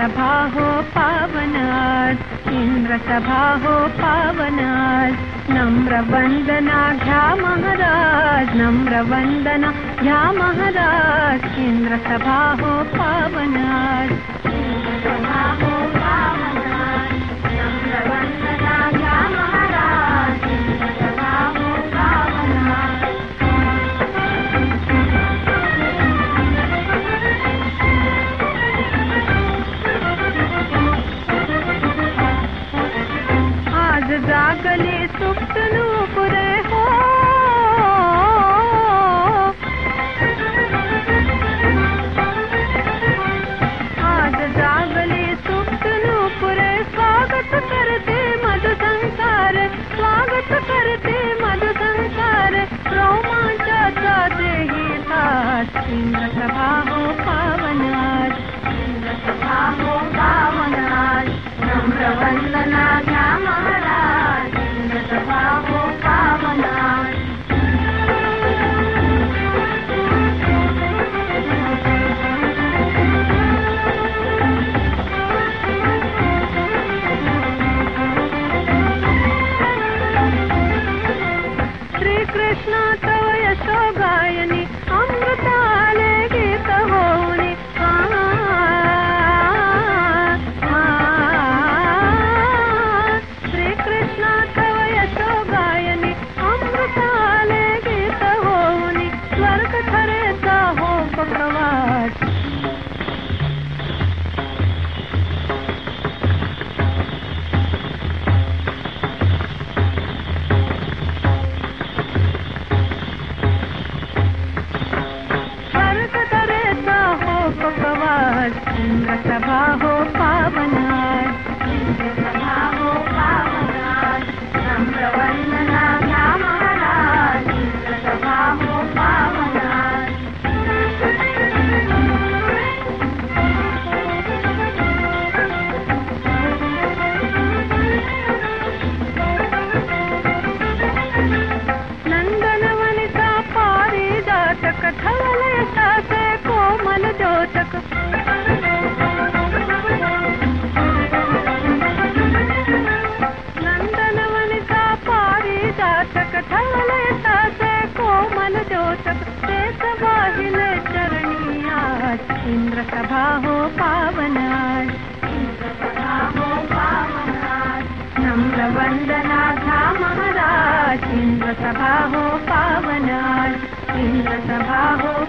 सभा हो पावनाज इंद्र सभा हो पावनाज नम्र वंदना घ्या महाराज नम्र वंदना घ्या महाराज इंद्र सभा हो पावनाज रोमांचाचा देही तास इंद्र सभा हो पावनाज स्वर्ग ठरेचा हो पकवास सभा हो इंद्र सभा हो पावनाज सभा हो हो पावनाज नम्र वन्दना घ्या महाराज इंद्र सभा हो इंद्र सभा हो